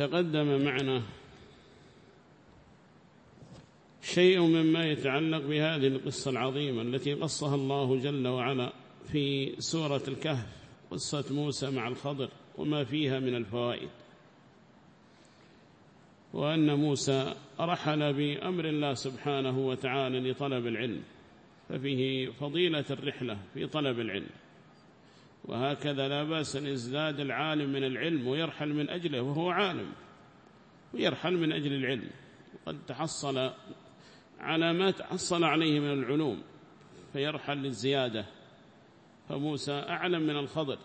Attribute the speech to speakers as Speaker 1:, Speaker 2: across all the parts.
Speaker 1: تقدم معنا شيء مما يتعلق بهذه القصة العظيمة التي قصها الله جل وعلا في سورة الكهف قصة موسى مع الخضر وما فيها من الفوائد. وأن موسى رحل بأمر الله سبحانه وتعالى لطلب العلم ففيه فضيلة الرحلة في طلب العلم. وهكذا لا بأس أن يزداد العالم من العلم ويرحل من أجله وهو عالم ويرحل من أجل العلم. وقد تحصل على ما تحصل عليه من العلوم فيرحل للزيادة. فموسى أعلم من الخضر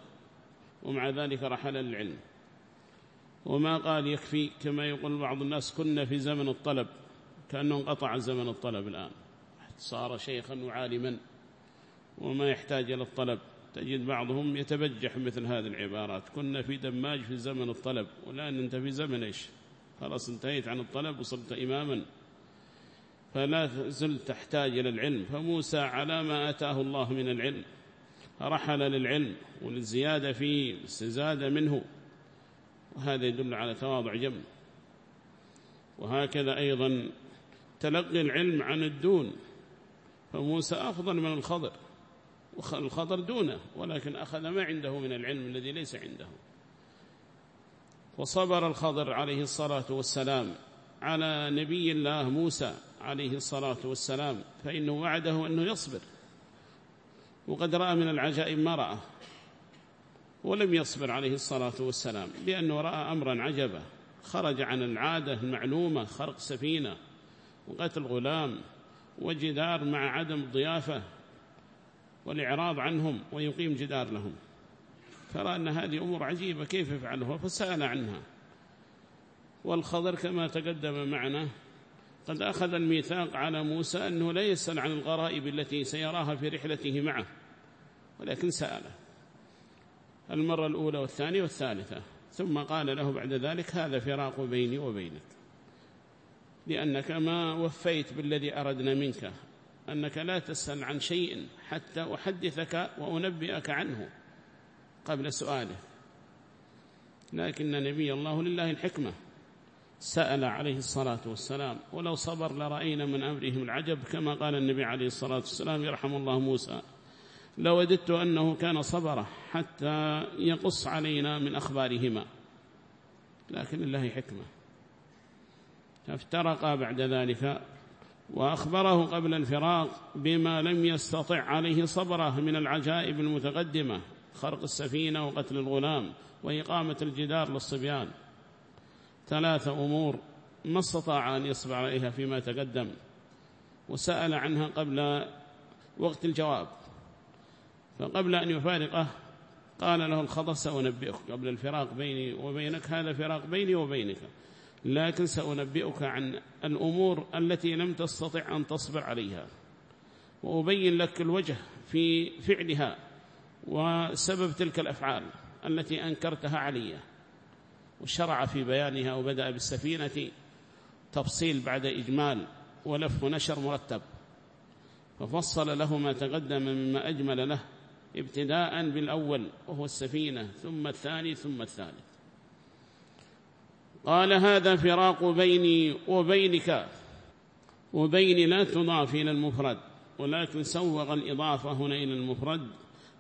Speaker 1: ومع ذلك رحل للعلم. وما قال يكفي كما يقول بعض الناس كنا في زمن الطلب كأنه انقطع زمن الطلب الآن. صار شيخا وعالما وما يحتاج إلى الطلب. تجد بعضهم يتبجح مثل هذه العبارات. كنا في دماج في زمن الطلب والآن أنت في زمن إيش؟ خلاص انتهيت عن الطلب وصرت إماما. فلا زلت تحتاج إلى العلم. فموسى على ما أتاه الله من العلم رحل للعلم وللزيادة فيه استزاد منه. وهذا يدل على تواضع جم. وهكذا أيضا تلقي العلم عن الدون. فموسى أفضل من الخضر. والخضر دونه ولكن أخذ ما عنده من العلم الذي ليس عنده. وصبر الخضر عليه الصلاة والسلام على نبي الله موسى عليه الصلاة والسلام فإنه وعده أنه يصبر. وقد رأى من العجائب ما رأى. ولم يصبر عليه الصلاة والسلام لأنه رأى أمرا عجبا. خرج عن العادة المعلومة خرق سفينة وقتل غلام وجدار مع عدم الضيافة والإعراض عنهم ويقيم جدار لهم. فرأى أن هذه أمور عجيبة كيف يفعلها؟ فسأل عنها. والخضر كما تقدم معنا قد أخذ الميثاق على موسى أنه لا يسأل عن الغرائب التي سيراها في رحلته معه ولكن سأله. المرة الأولى والثانية والثالثة. ثم قال له بعد ذلك هذا فراق بيني وبينك لأنك ما وفيت بالذي أردنا منك. أنك لا تسأل عن شيء حتى أحدثك وأنبئك عنه قبل سؤاله. لكن نبي الله لله الحكمة. سأل عليه الصلاة والسلام ولو صبر لرأينا من أمرهم العجب. كما قال النبي عليه الصلاة والسلام يرحم الله موسى. لوددت أنه كان صبره حتى يقص علينا من أخبارهما. لكن الله حكمة. فافترقا بعد ذلك. وأخبره قبل الفراق بما لم يستطع عليه صبره من العجائب المتقدمة خرق السفينة وقتل الغلام وإقامة الجدار للصبيان. ثلاث أمور ما استطاع أن يصبر عليها فيما تقدم وسأل عنها قبل وقت الجواب. فقبل أن يفارقه قال له الخضر سأنبئك قبل الفراق بيني وبينك هذا فراق بيني وبينك. لكن سأنبئك عن الأمور التي لم تستطع أن تصبر عليها. وأبين لك الوجه في فعلها وسبب تلك الأفعال التي أنكرتها عليها وشرع في بيانها وبدأ بالسفينة تفصيل بعد إجمال ولف ونشر مرتب. ففصل له ما تقدم مما أجمل له ابتداء بالأول وهو السفينة ثم الثاني ثم الثالث. قال هذا فراق بيني وبينك وبين لا تضاف إلى المفرد ولكن سوغ الإضافة هنا إلى المفرد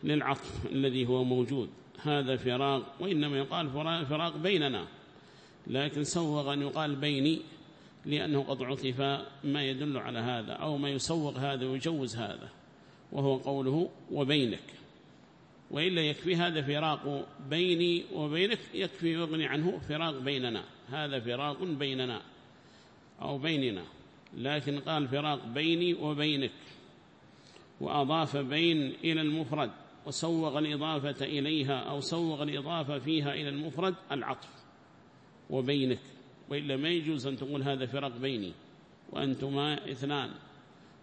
Speaker 1: للعطف الذي هو موجود. هذا فراق وإنما يقال فراق بيننا لكن سوغ أن يقال بيني لأنه قد عطف ما يدل على هذا أو ما يسوغ هذا ويجوز هذا وهو قوله وبينك. وإلا يكفي هذا فراق بيني وبينك يكفي يغني عنه فراق بيننا. هذا فراق بيننا أو بيننا لكن قال فراق بيني وبينك وأضاف بين إلى المفرد وسوغ الإضافة إليها أو سوغ الإضافة فيها إلى المفرد العطف وبينك وإلا ما يجوز أن تقول هذا فراق بيني وأنتما اثنان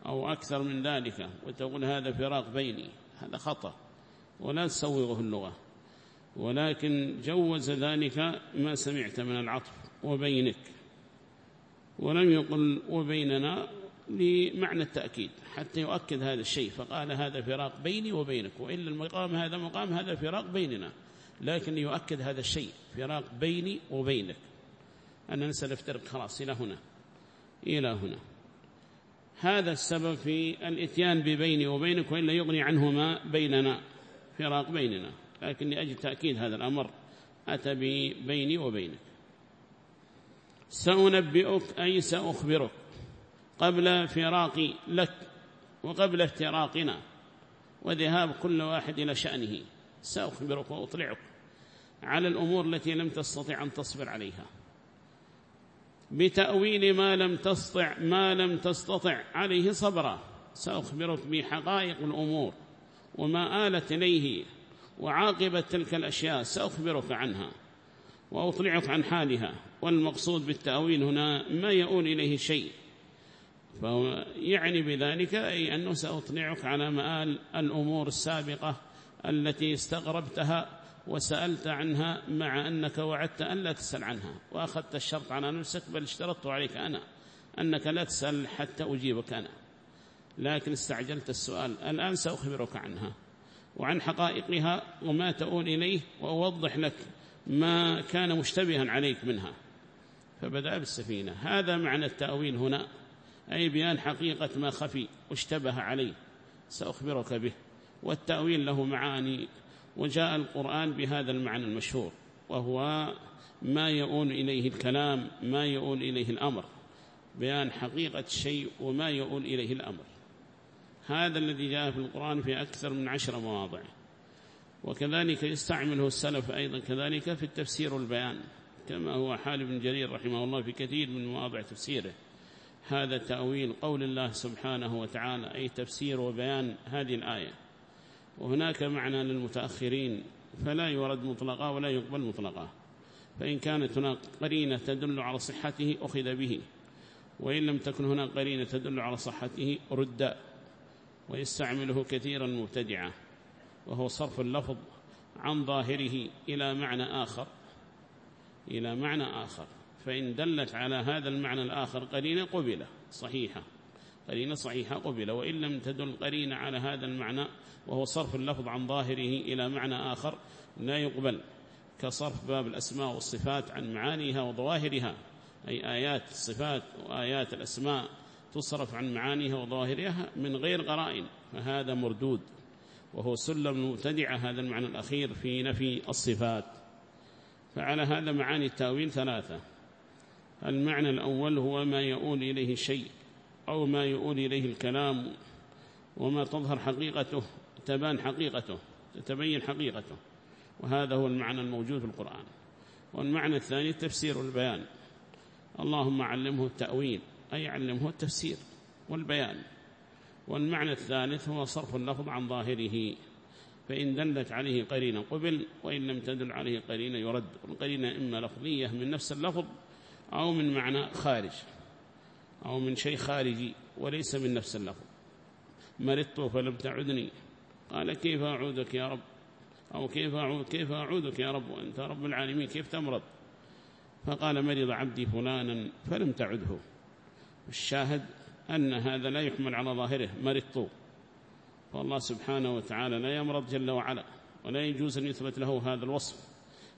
Speaker 1: أو أكثر من ذلك وتقول هذا فراق بيني هذا خطأ ولا تسوغه اللغة. ولكن جوز ذلك ما سمعت من العطف وبينك. ولم يقل وبيننا لمعنى التأكيد حتى يؤكد هذا الشيء فقال هذا فراق بيني وبينك وإلا المقام هذا مقام هذا فراق بيننا لكن يؤكد هذا الشيء فراق بيني وبينك. أننا سنفترق خلاص إلى هنا إلى هنا. هذا السبب في الإتيان ببيني وبينك وإلا يغني عنهما بيننا فراق بيننا. لكن لأجل تأكيد هذا الأمر. أتى ببيني وبينك. سأنبئك أي سأخبرك قبل فراقي لك وقبل افتراقنا وذهاب كل واحد إلى شأنه. سأخبرك وأطلعك على الأمور التي لم تستطع أن تصبر عليها. بتأويل ما لم تستطع ما لم تستطع عليه صبرا. سأخبرك بحقائق الأمور وما آلت إليه وعاقبة تلك الأشياء سأخبرك عنها وأطلعك عن حالها والمقصود بالتأويل هنا ما يؤول إليه شيء فهو يعني بذلك أي أنه سأطلعك على مآل الأمور السابقة التي استغربتها وسألت عنها مع أنك وعدت أن لا تسأل عنها وأخذت الشرط على نفسك بل اشترطت عليك أنا أنك لا تسأل حتى أجيبك أنا لكن استعجلت السؤال الآن سأخبرك عنها. وعن حقائقها وما تؤول إليه وأوضح لك ما كان مشتبها عليك منها. فبدأ بالسفينة. هذا معنى التأويل هنا أي بيان حقيقة ما خفي واشتبه عليه سأخبرك به. والتأويل له معاني وجاء القرآن بهذا المعنى المشهور وهو ما يؤول إليه الكلام ما يؤول إليه الأمر. بيان حقيقة الشيء وما يؤول إليه الأمر. هذا الذي جاء في القرآن في أكثر من عشر مواضع. وكذلك يستعمله السلف أيضا كذلك في التفسير والبيان كما هو حال ابن جرير رحمه الله في كثير من مواضع تفسيره. هذا تأويل قول الله سبحانه وتعالى أي تفسير وبيان هذه الآية. وهناك معنى للمتأخرين فلا يورد مطلقا ولا يقبل مطلقا فإن كانت هناك قرينة تدل على صحته أخذ به وإن لم تكن هناك قرينة تدل على صحته رد. ويستعمله كثيرا مبتدعا وهو صرف اللفظ عن ظاهره إلى معنى آخر إلى معنى آخر. فإن دلت على هذا المعنى الآخر قرينة قبلة صحيحة قرينة صحيحة قبلة. وإن لم تدل قرينة على هذا المعنى وهو صرف اللفظ عن ظاهره إلى معنى آخر لا يقبل كصرف باب الأسماء والصفات عن معانيها وظواهرها أي آيات الصفات وآيات الأسماء تصرف عن معانيها وظواهرها من غير قرائن فهذا مردود وهو سلم مبتدعة هذا المعنى الأخير في نفي الصفات. فعلى هذا معاني التأويل ثلاثة. المعنى الأول هو ما يؤول إليه الشيء أو ما يؤول إليه الكلام وما تظهر حقيقته تبان حقيقته تتبين حقيقته. وهذا هو المعنى الموجود في القرآن. والمعنى الثاني التفسير والبيان اللهم علمه التأويل. أي علمه التفسير والبيان. والمعنى الثالث هو صرف اللفظ عن ظاهره فإن دلت عليه قرينة قبل وإن لم تدل عليه قرينة يرد. القرينة إما لفظية من نفس اللفظ أو من معنى خارج أو من شيء خارجي وليس من نفس اللفظ. مرضت فلم تعدني. قال كيف أعودك يا رب؟ أو كيف أعود كيف أعودك يا رب؟ وأنت رب العالمين كيف تمرض؟ فقال مرض عبدي فلانا فلم تعده. الشاهد أن هذا لا يحمل على ظاهره مرضت فالله سبحانه وتعالى لا يمرض جل وعلا ولا يجوز أن يثبت له هذا الوصف.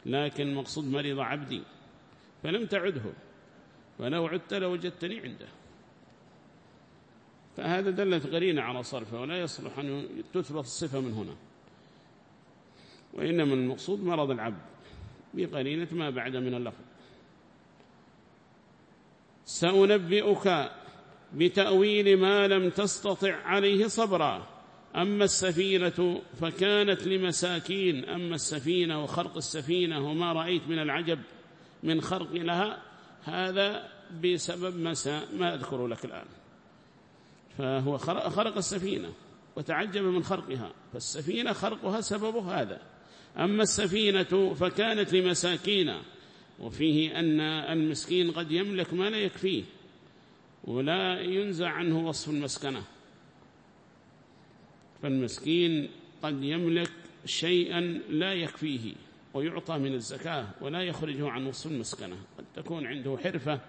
Speaker 1: لكن مقصود مرض عبدي فلم تعده ولو عدت لوجدتني عنده. فهذا دلت قرينة على صرفه ولا يصلح أن تثبت الصفة من هنا. وإنما المقصود مرض العبد بقرينة ما بعد من اللفظ. سأنبئك بتأويل ما لم تستطع عليه صبرا. أما السفينة فكانت لمساكين أما السفينة وخرق السفينة وما رأيت من العجب من خرق لها هذا بسبب ما أذكر لك الآن. فهو خرق السفينة وتعجب من خرقها فالسفينة خرقها سبب هذا. أما السفينة فكانت لمساكين وفيه أن المسكين قد يملك ما لا يكفيه ولا ينزع عنه وصف المسكنة. فالمسكين قد يملك شيئا لا يكفيه ويعطى من الزكاة ولا يخرجه عن وصف المسكنة. قد تكون عنده حرفة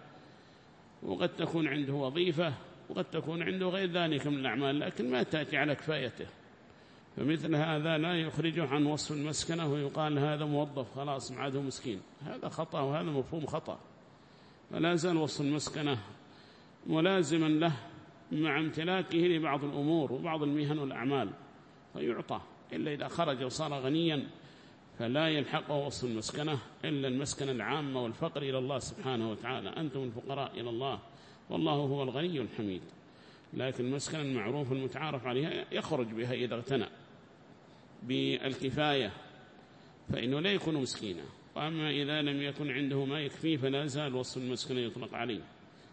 Speaker 1: وقد تكون عنده وظيفة وقد تكون عنده غير ذلك من الأعمال لكن ما تأتي على كفايته. فمثل هذا لا يخرجه عن وصف المسكنة ويقال هذا موظف خلاص معاده مسكين. هذا خطأ وهذا مفهوم خطأ. فلا زال وصف المسكنة ملازما له مع امتلاكه لبعض الأمور وبعض المهن والأعمال فيعطى. إلا إذا خرج وصار غنيا فلا يلحقه وصف المسكنة إلا المسكنة العامة والفقر إلى الله سبحانه وتعالى. أنتم الفقراء إلى الله والله هو الغني الحميد. لكن المسكنة المعروف المتعارف عليها يخرج بها إذا اغتنى. بالكفاية فإنه لا يكون مسكينا. وأما إذا لم يكن عنده ما يكفيه فلا زال وصف المسكنة يطلق عليه.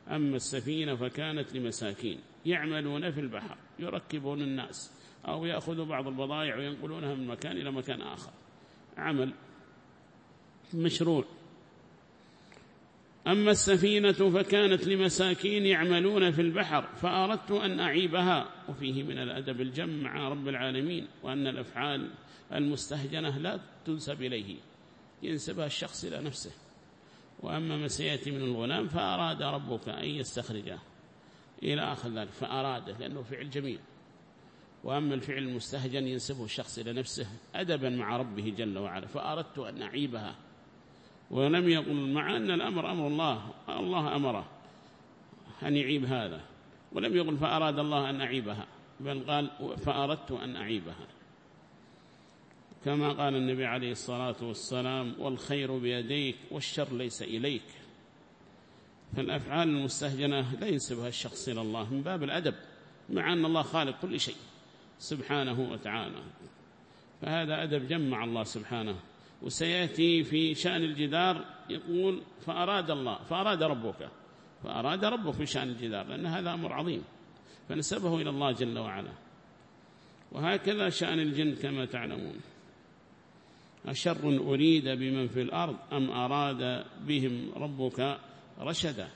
Speaker 1: أما السفينة فكانت لمساكين يعملون في البحر يركبون الناس أو يأخذوا بعض البضائع وينقلونها من مكان إلى مكان آخر. عمل مشروع. أما السفينة فكانت لمساكين يعملون في البحر فأردت أن أعيبها. وفيه من الأدب الجم مع رب العالمين وأن الأفعال المستهجنة لا تنسب إليه ينسبها الشخص إلى نفسه. وأما ما سيأتي من الغلام فأراد ربك أن يستخرجه إلى آخر ذلك فأراده لأنه فعل جميل. وأما الفعل المستهجن ينسبه الشخص إلى نفسه أدبا مع ربه جل وعلا فأردت أن أعيبها. ولم يقل مع أن الأمر أمر الله الله أمره أن يعيب هذا. ولم يقل فأراد الله أن أعيبها بل قال فأردت أن أعيبها. كما قال النبي عليه الصلاة والسلام والخير بيديك والشر ليس إليك. فالأفعال المستهجنة لا ينسبها الشخص إلى الله من باب الأدب مع أن الله خالق كل شيء سبحانه وتعالى. فهذا أدب جمع الله سبحانه وسيأتي في شأن الجدار يقول فأراد الله فأراد ربك فأراد ربك في شأن الجدار لأن هذا أمر عظيم فنسبه إلى الله جل وعلا. وهكذا شأن الجن كما تعلمون. أشر أريد بمن في الأرض أم أراد بهم ربك رشدا؟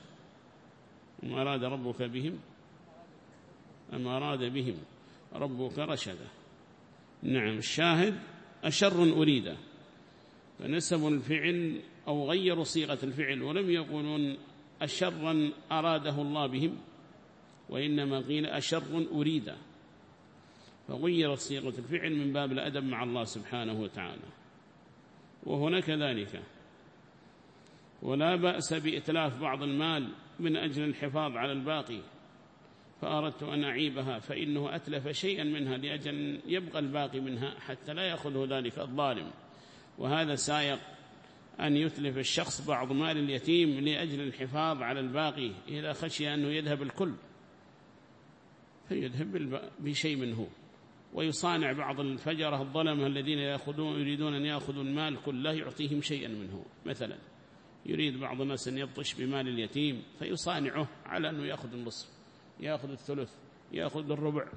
Speaker 1: أم أراد ربك بهم؟ أم أراد بهم ربك رشدا؟ نعم الشاهد أشر أريد. فنسبوا الفعل أو غيروا صيغة الفعل ولم يقولون أشرا أراده الله بهم وإنما قيل أشر أريد. فغير صيغة الفعل من باب الأدب مع الله سبحانه وتعالى. وهنا كذلك ولا بأس بإتلاف بعض المال من أجل الحفاظ على الباقي فأردت أن أعيبها فإنه أتلف شيئا منها لأجل يبقى الباقي منها حتى لا يأخذه ذلك الظالم. وهذا سائق أن يتلف الشخص بعض مال اليتيم لأجل الحفاظ على الباقي إذا خشي أنه يذهب الكل فيذهب بشيء منه ويصانع بعض الفجرة الظلمة الذين يأخذون يريدون أن يأخذوا المال كله يعطيهم شيئا منه مثلا يريد بعض الناس أن يبطش بمال اليتيم فيصانعه على أنه يأخذ النصف يأخذ الثلث يأخذ الربع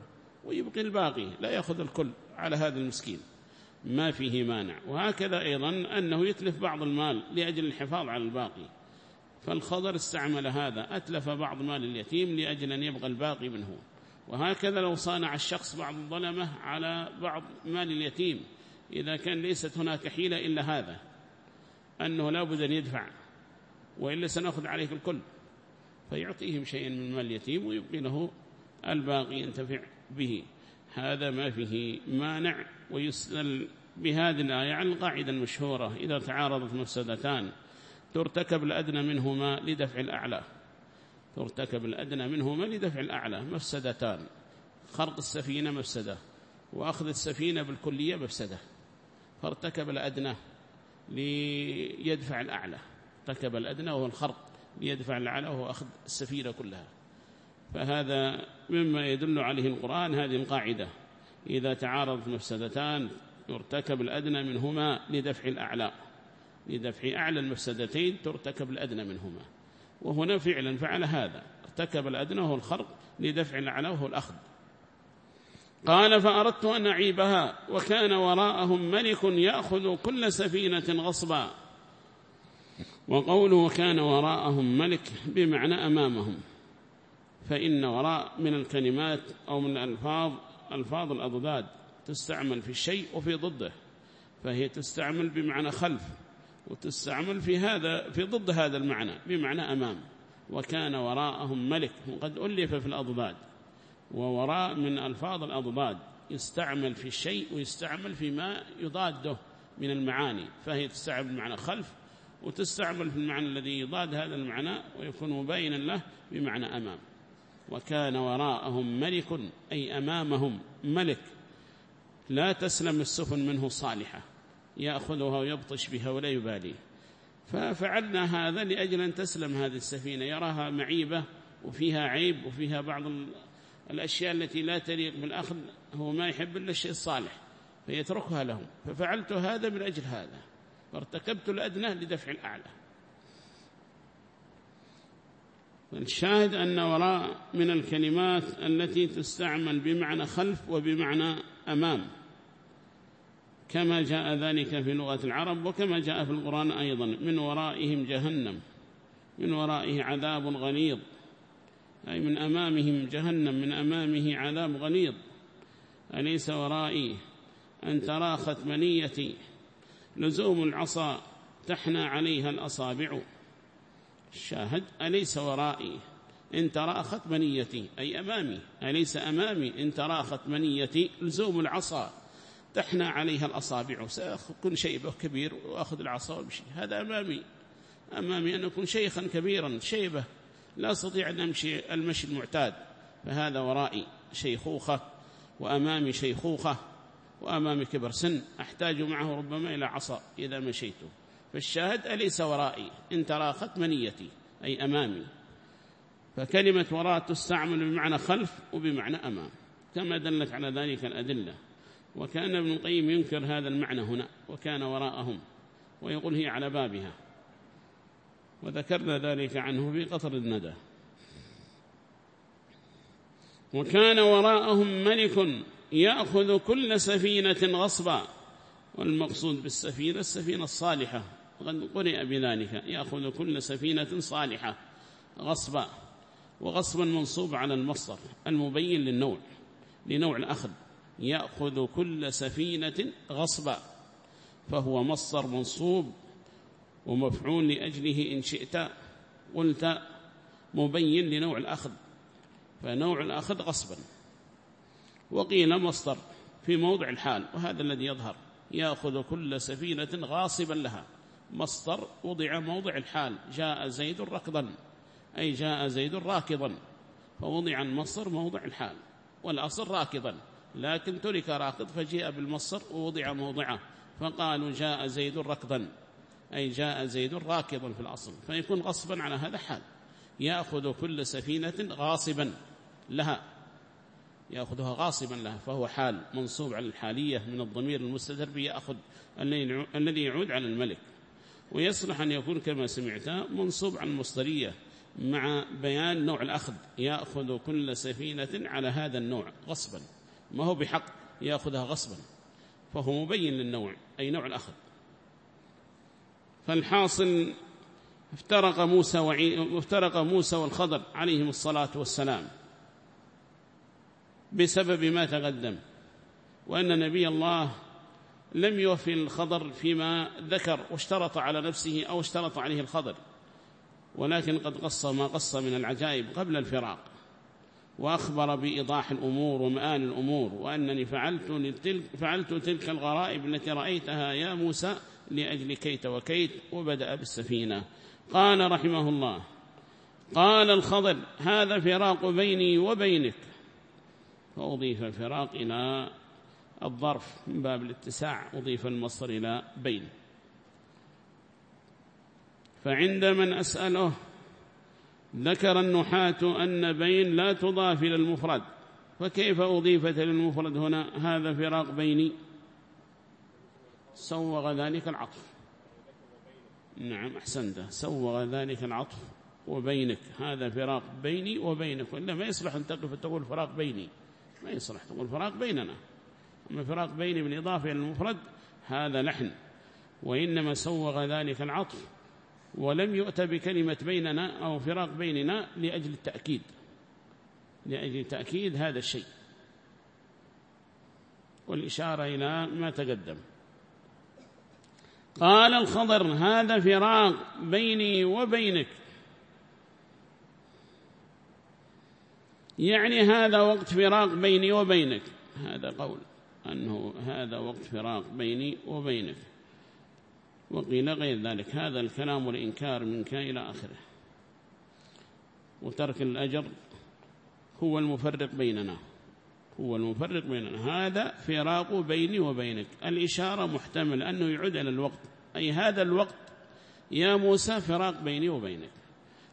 Speaker 1: ويبقي الباقي لا يأخذ الكل على هذا المسكين. ما فيه مانع. وهكذا أيضا أنه يتلف بعض المال لأجل الحفاظ على الباقي. فالخضر استعمل هذا أتلف بعض مال اليتيم لأجل أن يبقى الباقي منه. وهكذا لو صانع الشخص بعض الظلمة على بعض مال اليتيم إذا كان ليست هناك حيلة إلا هذا أنه لا بد أن يدفع وإلا سنأخذ عليك الكل. فيعطيهم شيئا من مال اليتيم ويبقي له الباقي ينتفع به. هذا ما فيه مانع. ويسأل بهذه الآية عن القاعدة المشهورة إذا تعارضت مفسدتان ترتكب الأدنى منهما لدفع الأعلى. ترتكب الأدنى منهما لدفع الأعلى مفسدتان. خرق السفينة مفسدة وأخذ السفينة بالكلية مفسدة. فارتكب الأدنى ليدفع الأعلى. ارتكب الأدنى وهو الخرق ليدفع الأعلى وهو أخذ السفينة كلها. فهذا مما يدل عليه القرآن هذه القاعدة. إذا تعارضت مفسدتان يرتكب الأدنى منهما لدفع الأعلى. لدفع أعلى المفسدتين ترتكب الأدنى منهما. وهنا فعلا فعل هذا. ارتكب الأدنى وهو الخرق لدفع الأعلى وهو الأخذ. قال فأردت أن أعيبها وكان وراءهم ملك يأخذ كل سفينة غصبا. وقوله كان وراءهم ملك بمعنى أمامهم. فإن وراء من الكلمات أو من الألفاظ ألفاظ الأضداد تستعمل في الشيء وفي ضده فهي تستعمل بمعنى خلف وتستعمل في هذا في ضد هذا المعنى بمعنى أمام. وكان وراءهم ملك وقد ألف في الأضداد. ووراء من ألفاظ الأضداد يستعمل في الشيء ويستعمل فيما يضاده من المعاني فهي تستعمل بمعنى خلف وتستعمل في المعنى الذي يضاد هذا المعنى ويكون مبينا له بمعنى أمام. وكان وراءهم ملك أي أمامهم ملك. لا تسلم السفن منه صالحة. يأخذها ويبطش بها ولا يبالي. ففعلنا هذا لأجل أن تسلم هذه السفينة. يراها معيبة وفيها عيب وفيها بعض الأشياء التي لا تليق بالأخذ. هو ما يحب إلا الشيء الصالح فيتركها لهم. ففعلت هذا من أجل هذا فارتكبت الأدنى لدفع الأعلى. الشاهد أن وراء من الكلمات التي تستعمل بمعنى خلف وبمعنى أمام. كما جاء ذلك في لغة العرب وكما جاء في القرآن أيضا. من ورائهم جهنم. من ورائه عذاب غليظ. أي من أمامهم جهنم. من أمامه عذاب غليظ. أليس ورائي أن تراخت منيتي؟ لزوم العصا تحنى عليها الأصابع. الشاهد أليس ورائي؟ إن تراخت منيتي أي أمامي. أليس أمامي؟ إن تراخت منيتي لزوم العصا. تحنى عليها الأصابع سأكون شيبة كبير وأخذ العصا وأمشي. هذا أمامي. أمامي أن أكون شيخا كبيرا شيبة. لا أستطيع أن أمشي المشي المعتاد. فهذا ورائي شيخوخة. وأمامي شيخوخة. وأمامي كبر سن. أحتاج معه ربما إلى عصا إذا مشيت. فالشاهد أليس ورائي؟ إن تراخت منيتي أي أمامي. فكلمة وراء تستعمل بمعنى خلف وبمعنى أمام. كما دلت على ذلك الأدلة. وكأن ابن القيم ينكر هذا المعنى هنا وكان وراءهم ويقول هي على بابها. وذكرنا ذلك عنه في قطر الندى وكان وراءهم ملك يأخذ كل سفينة غصبا والمقصود بالسفينة السفينة الصالحة. قد قرئ بذلك. يأخذ كل سفينة صالحة. غصبا وغصبا منصوب على المصدر. المبين للنوع. لنوع الأخذ. يأخذ كل سفينة غصبا فهو مصدر منصوب ومفعول لأجله إن شئت. قلت مبين لنوع الأخذ. فنوع الأخذ غصبا. وقيل مصدر في موضع الحال. وهذا الذي يظهر. يأخذ كل سفينة غاصبا لها. مصدر وضع موضع الحال جاء زيد ركضا أي جاء زيد راكضا فوضع المصدر موضع الحال والأصل راكضا لكن ترك راكض فجيء بالمصدر ووضع موضعه فقالوا جاء زيد ركضا أي جاء زيد راكضا في الأصل فيكون غصبا على هذا حال يأخذ كل سفينة غاصبا لها يأخذها غاصبا لها فهو حال منصوب على الحالية من الضمير المستتر بيأخذ الذي يعود على الملك. ويصلح أن يكون كما سمعت منصوب على المصدرية مع بيان نوع الأخذ يأخذ كل سفينة على هذا النوع غصبا ما هو بحق يأخذها غصبا فهو مبين للنوع أي نوع الأخذ فالحاصل افترق موسى. افترق موسى والخضر عليهم الصلاة والسلام بسبب ما تقدم وأن نبي الله لم يوفي الخضر فيما ذكر واشترط على نفسه أو اشترط عليه الخضر ولكن قد قص ما قص من العجائب قبل الفراق وأخبر بإيضاح الأمور ومآل الأمور وأنني فعلت, لتلك فعلت تلك الغرائب التي رأيتها يا موسى لأجل كيت وكيت وبدأ بالسفينة. قال رحمه الله قال الخضر هذا فراق بيني وبينك. فأضيف الفراق إلى الظرف من باب الاتساع أضيف المصدر إلى بين. فعند من أسأله ذكر النحاة أن بين لا تضاف إلى المفرد فكيف أضيفت للمفرد هنا؟ هذا فراق بيني. سوغ ذلك العطف. نعم أحسنت. سوغ ذلك العطف وبينك. هذا فراق بيني وبينك. وإلا ما يصلح أن تقف تقول فراق بيني. ما يصلح تقول فراق بيننا. فراق بيني بالإضافة إلى المفرد هذا لحن. وإنما سوغ ذلك العطف ولم يؤت بكلمة بيننا أو فراق بيننا لأجل التأكيد. لأجل تأكيد هذا الشيء. والإشارة إلى ما تقدم. قال الخضر هذا فراق بيني وبينك. يعني هذا وقت فراق بيني وبينك. هذا قول. أنه هذا وقت فراق بيني وبينك. وقيل غير ذلك هذا الكلام والإنكار منك إلى آخره. وترك الأجر هو المفرق بيننا هو المفرق بيننا. هذا فراق بيني وبينك. الإشارة محتمل أنه يعود إلى الوقت. أي هذا الوقت يا موسى فراق بيني وبينك.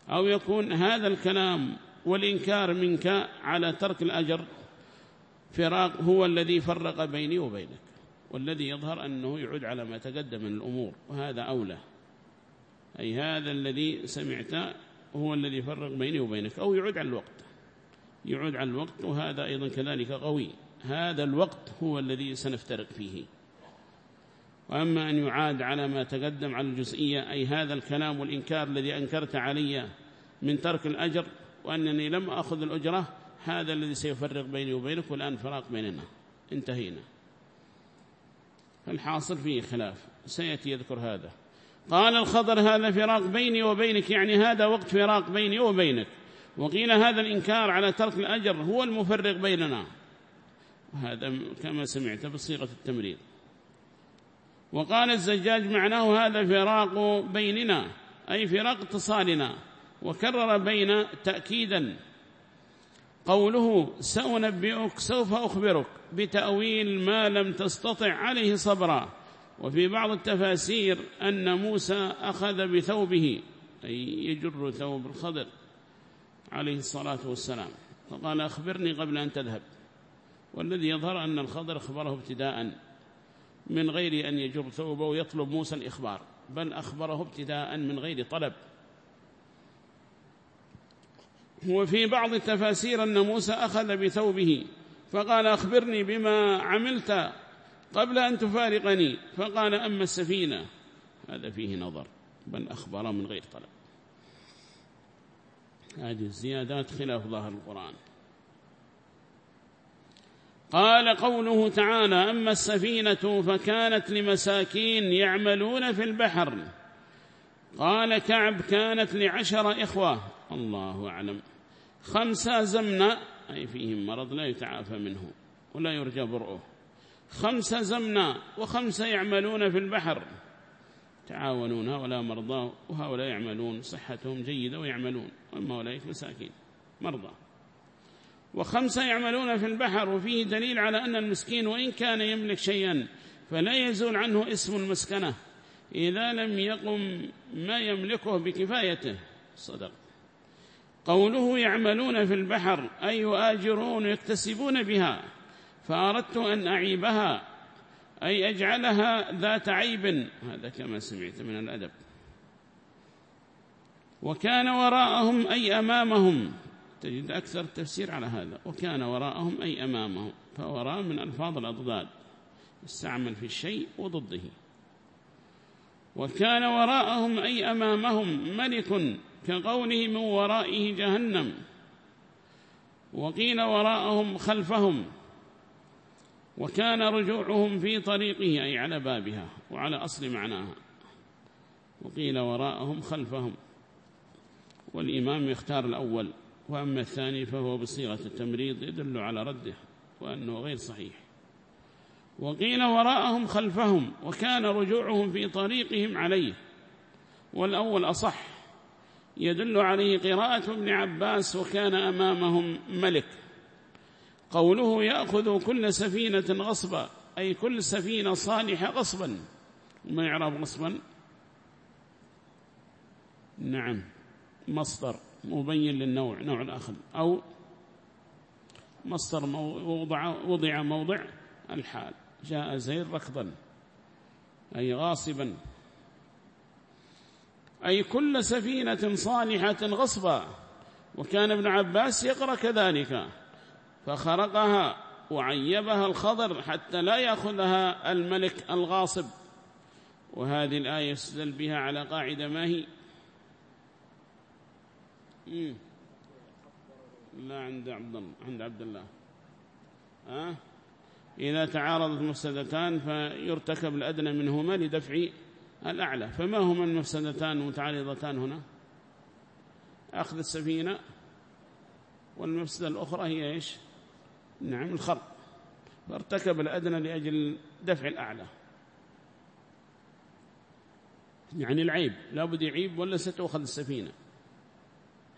Speaker 1: أو يكون هذا الكلام والإنكار منك على ترك الأجر فراق هو الذي فرق بيني وبينك والذي يظهر أنه يعود على ما تقدم من الأمور وهذا أولى. أي هذا الذي سمعت هو الذي فرق بيني وبينك أو يعود على الوقت. يعود على الوقت وهذا أيضا كذلك قوي. هذا الوقت هو الذي سنفترق فيه. وأما أن يعاد على ما تقدم على الجزئية أي هذا الكلام والإنكار الذي أنكرت علي من ترك الأجر وأنني لم أخذ الأجرة هذا الذي سيفرق بيني وبينك والآن فراق بيننا. انتهينا. فالحاصل فيه خلاف. سيأتي يذكر هذا. قال الخضر هذا فراق بيني وبينك يعني هذا وقت فراق بيني وبينك. وقيل هذا الإنكار على ترك الأجر هو المفرق بيننا. هذا كما سمعت بصيغة التمريض. وقال الزجاج معناه هذا فراق بيننا أي فراق اتصالنا. وكرر بين تأكيدا. قوله سأنبئك سوف أخبرك بتأويل ما لم تستطع عليه صبرا. وفي بعض التفاسير أن موسى أخذ بثوبه أي يجر ثوب الخضر عليه الصلاة والسلام. فقال أخبرني قبل أن تذهب. والذي يظهر أن الخضر أخبره ابتداء من غير أن يجر ثوبه ويطلب موسى الإخبار بل أخبره ابتداء من غير طلب. وفي بعض التفاسير أن موسى أخذ بثوبه فقال أخبرني بما عملت قبل أن تفارقني. فقال أما السفينة هذا فيه نظر بل أخبر من غير طلب. هذه الزيادات خلاف ظاهر القرآن. قال قوله تعالى أما السفينة فكانت لمساكين يعملون في البحر. قال كعب كانت لعشر إخوة. الله أعلم. خمسة زمنا أي فيهم مرض لا يتعافى منه ولا يرجى برؤه. خمسة زمنا وخمسة يعملون في البحر. تعاونون هؤلاء مرضى وهؤلاء يعملون. صحتهم جيدة ويعملون. أما أولئك مساكين مرضى. وخمسة يعملون في البحر وفيه دليل على أن المسكين وإن كان يملك شيئا فلا يزول عنه اسم المسكنة. إذا لم يقم ما يملكه بكفايته. صدق. قوله يعملون في البحر أي يؤاجرون يكتسبون بها فأردت أن أعيبها أي أجعلها ذات عيب. هذا كما سمعت من الأدب. وكان وراءهم أي أمامهم. تجد أكثر التفسير على هذا. وكان وراءهم أي أمامهم. فوراء من ألفاظ الأضداد. استعمل في الشيء وضده. وكان وراءهم أي أمامهم ملك كقوله من ورائه جهنم وقيل وراءهم خلفهم وكان رجوعهم في طريقه أي على بابها وعلى أصل معناها. وقيل وراءهم خلفهم. والإمام يختار الأول وأما الثاني فهو بصيغة التمريض يدل على رده وأنه غير صحيح. وقيل وراءهم خلفهم وكان رجوعهم في طريقهم عليه. والأول أصح يدل عليه قراءة ابن عباس وكان أمامهم ملك. قوله يأخذ كل سفينة غصبا أي كل سفينة صالحة غصبا. ما يعرف غصبا؟ نعم مصدر مبين للنوع نوع الأخذ أو مصدر وضع, وضع موضع الحال. جاء زيد ركضا أي غاصبا. أي كل سفينة صالحة غصبا. وكان ابن عباس يقرأ كذلك. فخرقها وعيبها الخضر حتى لا يأخذها الملك الغاصب. وهذه الآية يستدل بها على قاعدة ما هي؟ لا عند عبد الله عند عبد الله؟ إذا تعارضت مفسدتان فيرتكب الأدنى منهما لدفع الأعلى. فما هما المفسدتان المتعارضتان هنا؟ أخذ السفينة والمفسدة الأخرى هي إيش؟ نعم الخرق. فارتكب الأدنى لأجل دفع الأعلى. يعني العيب لا بد يعيب ولا ستأخذ السفينة.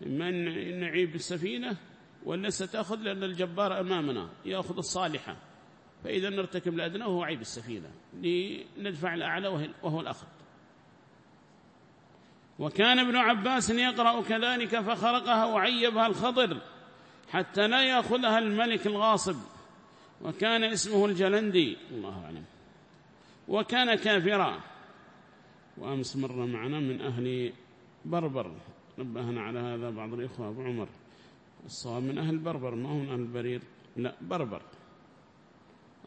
Speaker 1: إما أن نعيب السفينة ولا ستأخذ لأن الجبار أمامنا يأخذ الصالحة. فإذا نرتكب الأدنى وهو عيب السفينة لندفع الأعلى وهو الأخذ وكان ابن عباس يقرأ كذلك فخرقها وعيبها الخضر حتى لا يأخذها الملك الغاصب. وكان اسمه الجلندي. الله أعلم. وكان كافرا. وأمس مر معنا من أهل بربر. نبهنا على هذا بعض الإخوة أبو عمر. الصواب من أهل بربر ما هو من أهل البرير؟ لا بربر.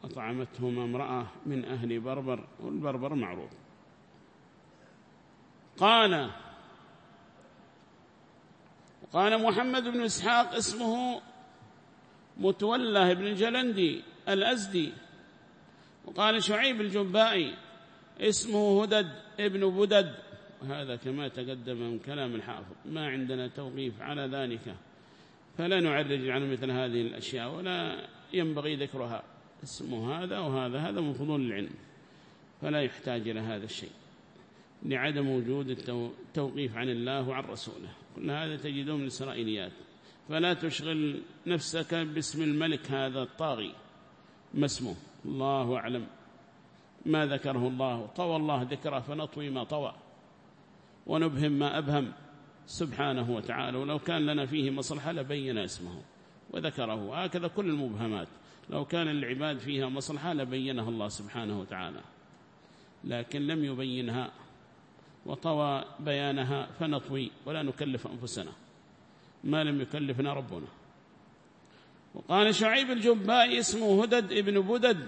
Speaker 1: أطعمتهم امرأة من أهل بربر والبربر معروف. قال قال محمد بن إسحاق اسمه متولى بن الجلندي الأزدي. وقال شعيب الجبائي اسمه هدد ابن بدد. وهذا كما تقدم من كلام الحافظ. ما عندنا توقيف على ذلك فلا نعرج عن مثل هذه الأشياء ولا ينبغي ذكرها. اسمه هذا وهذا هذا من فضول العلم فلا يحتاج إلى هذا الشيء لعدم وجود التوقيف عن الله وعن رسوله. كل هذا تجدون من الإسرائيليات. فلا تشغل نفسك باسم الملك هذا الطاغي ما اسمه. الله أعلم. ما ذكره الله. طوى الله ذكره فنطوي ما طوى. ونبهم ما أبهم. سبحانه وتعالى. ولو كان لنا فيه مصلحة لبين اسمه. وذكره. هكذا كل المبهمات. لو كان العباد فيها مصلحة لبينها الله سبحانه وتعالى. لكن لم يبينها وطوى بيانها فنطوي ولا نكلف أنفسنا. ما لم يكلفنا ربنا. وقال شعيب الجباء اسمه هدد ابن بدد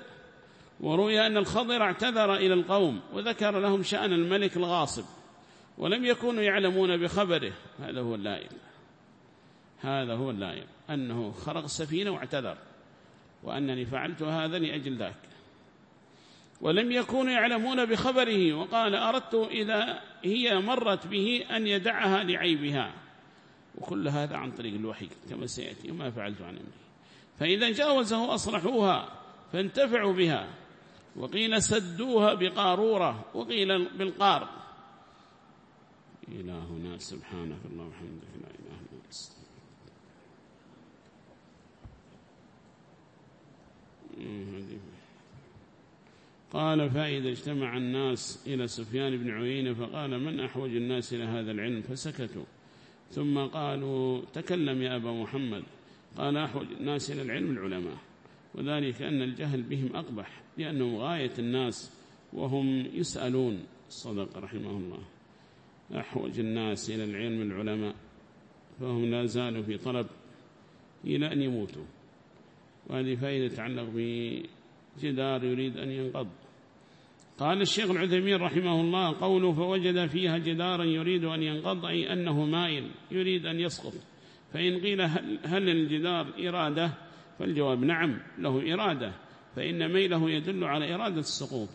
Speaker 1: وروي أن الخضر اعتذر إلى القوم وذكر لهم شأن الملك الغاصب ولم يكونوا يعلمون بخبره. هذا هو اللائم هذا هو اللائم أنه خرق السفينة واعتذر. وأنني فعلت هذا لأجل ذاك. ولم يكونوا يعلمون بخبره وقال أردت إذا هي مرت به أن يدعها لعيبها. وكل هذا عن طريق الوحي كما سيأتي وما فعلت عن أمري. فإذا جاوزه أصلحوها فانتفعوا بها. وقيل سدوها بقارورة وقيل بالقار. إلهنا سبحانك الله وحمدك لا إله إلا أنت. قال فإذا اجتمع الناس إلى سفيان بن عيينة فقال من أحوج الناس إلى هذا العلم؟ فسكتوا. ثم قالوا تكلم يا أبا محمد. قال أحوج الناس إلى العلم العلماء. وذلك أن الجهل بهم أقبح لأنه غاية الناس وهم يسألون. صدق رحمه الله. أحوج الناس إلى العلم العلماء فهم لا زالوا في طلب إلى أن يموتوا. وهذه فائدة تتعلق بجدار يريد أن ينقض. قال الشيخ العثيمين رحمه الله قوله فوجد فيها جدارا يريد أن ينقض أي أنه مائل يريد أن يسقط. فإن قيل هل, هل الجدار إرادة؟ فالجواب نعم له إرادة فإن ميله يدل على إرادة السقوط.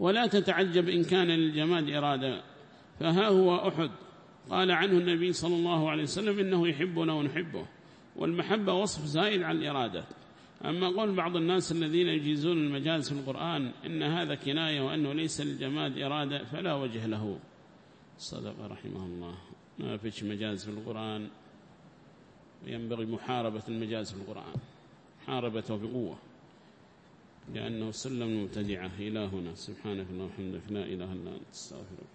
Speaker 1: ولا تتعجب إن كان للجماد إرادة فها هو أحد. قال عنه النبي صلى الله عليه وسلم إنه يحبنا ونحبه. والمحبة وصف زائد عن الإرادة. أما قول بعض الناس الذين يجيزون المجاز في القرآن إن هذا كناية وأنه ليس للجماد إرادة فلا وجه له. صدق رحمه الله. ما فيش مجاز في القرآن. وينبغي محاربة المجاز في القرآن. محاربته بقوة لأنه سلم مبتدعة إلهنا. سبحانك اللهم وبحمدك. لا إله إلا أنت. استغفرك.